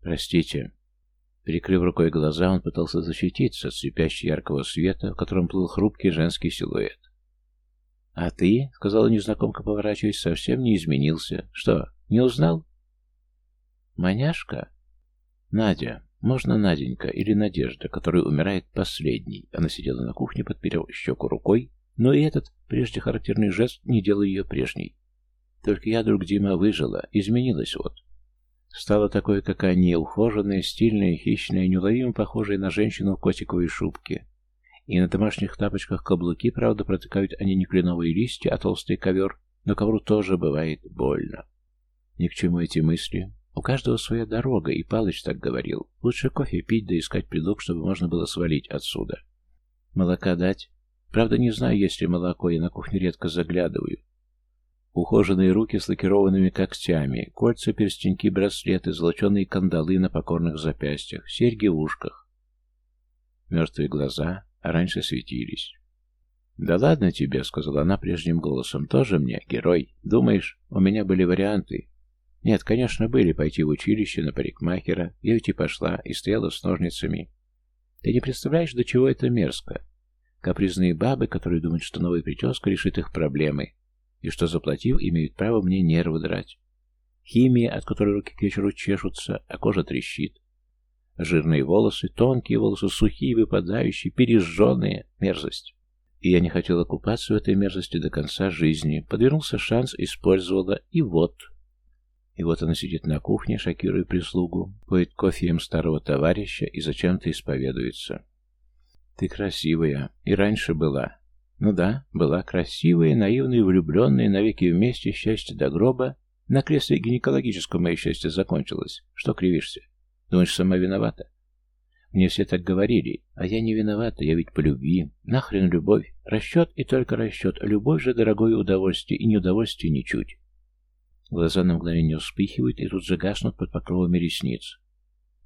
«Простите». Прикрыв рукой глаза, он пытался защититься от слепящего яркого света, в котором плыл хрупкий женский силуэт. «А ты, — сказала незнакомка, поворачиваясь, — совсем не изменился. Что, не узнал?» «Маняшка?» «Надя. Можно Наденька или Надежда, которая умирает последней». Она сидела на кухне, подперев щеку рукой, но и этот, прежде характерный жест, не делал ее прежней. Только я, друг Дима, выжила, изменилась вот. Стала такой, как они, ухоженная, стильная, хищная, неуловимо похожая на женщину в котиковой шубке. И на домашних тапочках каблуки, правда, протыкают они не кленовые листья, а толстый ковер, но ковру тоже бывает больно. Ни к чему эти мысли. У каждого своя дорога, и Палыч так говорил. Лучше кофе пить, да искать предлог, чтобы можно было свалить отсюда. Молока дать? Правда, не знаю, есть ли молоко, я на кухню редко заглядываю. Ухоженные руки с лакированными когтями, кольца, перстеньки, браслеты, золоченые кандалы на покорных запястьях, серьги в ушках. Мертвые глаза, а раньше светились. «Да ладно тебе», — сказала она прежним голосом, — «тоже мне, герой. Думаешь, у меня были варианты?» «Нет, конечно, были пойти в училище на парикмахера. Я ведь и пошла, и стояла с ножницами. Ты не представляешь, до чего это мерзко. Капризные бабы, которые думают, что новая прическа решит их проблемы, и что, заплатив, имеют право мне нервы драть. Химия, от которой руки к вечеру чешутся, а кожа трещит. Жирные волосы, тонкие волосы, сухие, выпадающие, пережженные. Мерзость. И я не хотела купаться в этой мерзости до конца жизни. Подвернулся шанс, использовала, и вот. И вот она сидит на кухне, шокируя прислугу, поет кофеем старого товарища и зачем-то исповедуется. Ты красивая. И раньше была. Ну да, была красивая, наивная, влюбленная, навеки вместе, счастье до гроба. На кресле гинекологического мое счастье закончилось. Что кривишься? Думаешь, сама виновата? Мне все так говорили, а я не виновата, я ведь по любви. Нахрен любовь? Расчет и только расчет. Любовь же дорогое удовольствие, и неудовольствие ничуть. Глаза на мгновение вспыхивают и тут же гаснут под покровами ресниц.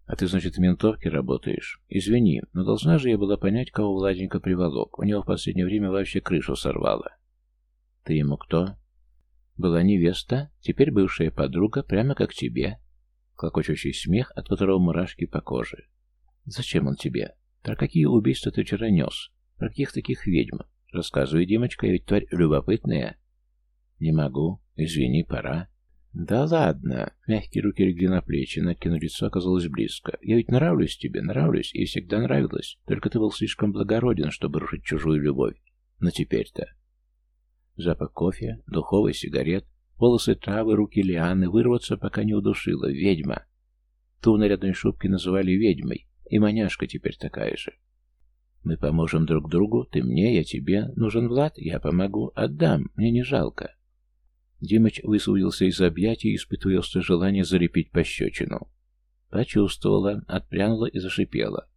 «А ты, значит, в ментовке работаешь? Извини, но должна же я была понять, кого Владенька приволок. У него в последнее время вообще крышу сорвало». «Ты ему кто?» «Была невеста, теперь бывшая подруга, прямо как тебе». Клокочущий смех, от которого мурашки по коже. «Зачем он тебе? Про какие убийства ты вчера нес? Про каких таких ведьм? Рассказывай, Димочка, я ведь тварь любопытная». «Не могу. Извини, пора». «Да ладно!» Мягкие руки легли на плечи, Надькино лицо оказалось близко. «Я ведь нравлюсь тебе, нравлюсь, и всегда нравилась. Только ты был слишком благороден, чтобы рушить чужую любовь. Но теперь-то...» Запах кофе, духовой сигарет, волосы травы, руки лианы, вырваться пока не удушила. Ведьма. Ту в нарядной шубке называли ведьмой, и маняшка теперь такая же. Мы поможем друг другу, ты мне, я тебе. Нужен Влад, я помогу, отдам, мне не жалко. Димыч высвободился из объятий, испытывая острое желание залепить пощечину. Почувствовала, отпрянула и зашипела.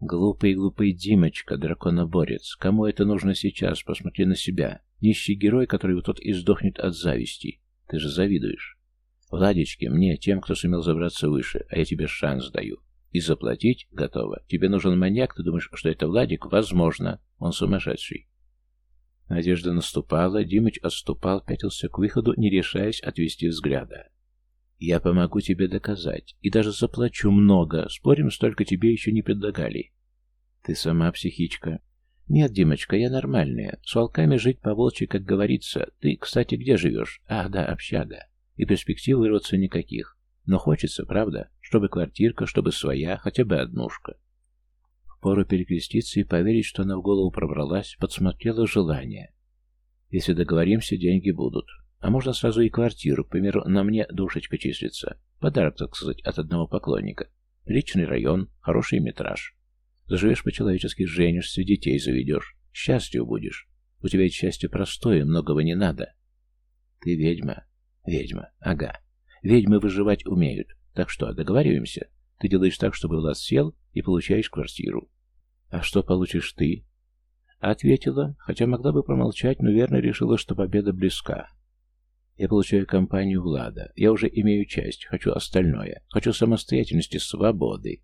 «Глупый, глупый Димочка, драконоборец, кому это нужно сейчас? Посмотри на себя. Нищий герой, который вот тот издохнет от зависти. Ты же завидуешь. Владечке, мне, тем, кто сумел забраться выше, а я тебе шанс даю. И заплатить готово. Тебе нужен маньяк, ты думаешь, что это Владик? Возможно. Он сумасшедший. Надежда наступала, Димыч отступал, пятился к выходу, не решаясь отвести взгляда. «Я помогу тебе доказать, и даже заплачу много, спорим, столько тебе еще не предлагали». «Ты сама психичка». «Нет, Димочка, я нормальная. С волками жить по-волчьи, как говорится. Ты, кстати, где живешь?» «Ах, да, общага. И перспектив вырваться никаких. Но хочется, правда? Чтобы квартирка, чтобы своя, хотя бы однушка. Пору перекреститься и поверить, что она в голову пробралась, подсмотрела желание. Если договоримся, деньги будут. А можно сразу и квартиру, к примеру, на мне душечка числится. Подарок, так сказать, от одного поклонника. Личный район, хороший метраж. Заживешь по-человечески, женишься, детей заведешь. Счастью будешь. У тебя ведь счастье простое, многого не надо. Ты ведьма. Ведьма, ага. Ведьмы выживать умеют. Так что, договариваемся? Ты делаешь так, чтобы Влад сел, и получаешь квартиру. «А что получишь ты?» Ответила, хотя могла бы промолчать, но верно решила, что победа близка. Я получаю компанию Влада. Я уже имею часть, хочу остальное. Хочу самостоятельности, свободы.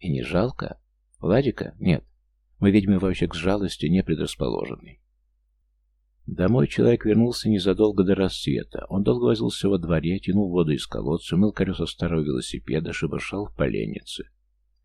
И не жалко? Владика? Нет. Мы ведьмы вообще к жалости не предрасположены. Домой человек вернулся незадолго до рассвета. Он долго возился во дворе, тянул воду из колодца, мыл колеса старого велосипеда, шебуршал в поленнице.